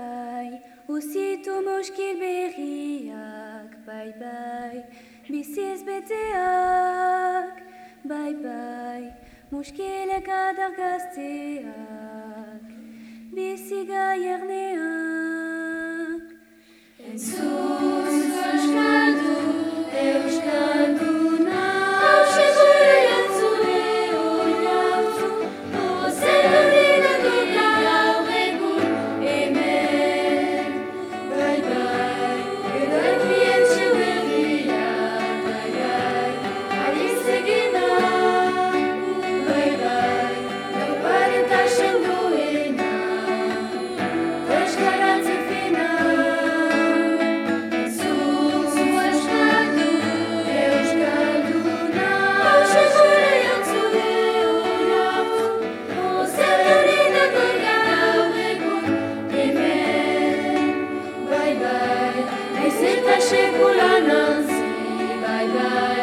bai, usitu moskil berriak, bai, bai, biziz beteak, bai, bai, moskilek adar gazteak, bizi gaierne s'est achevé pour l'annonce. Bye bye.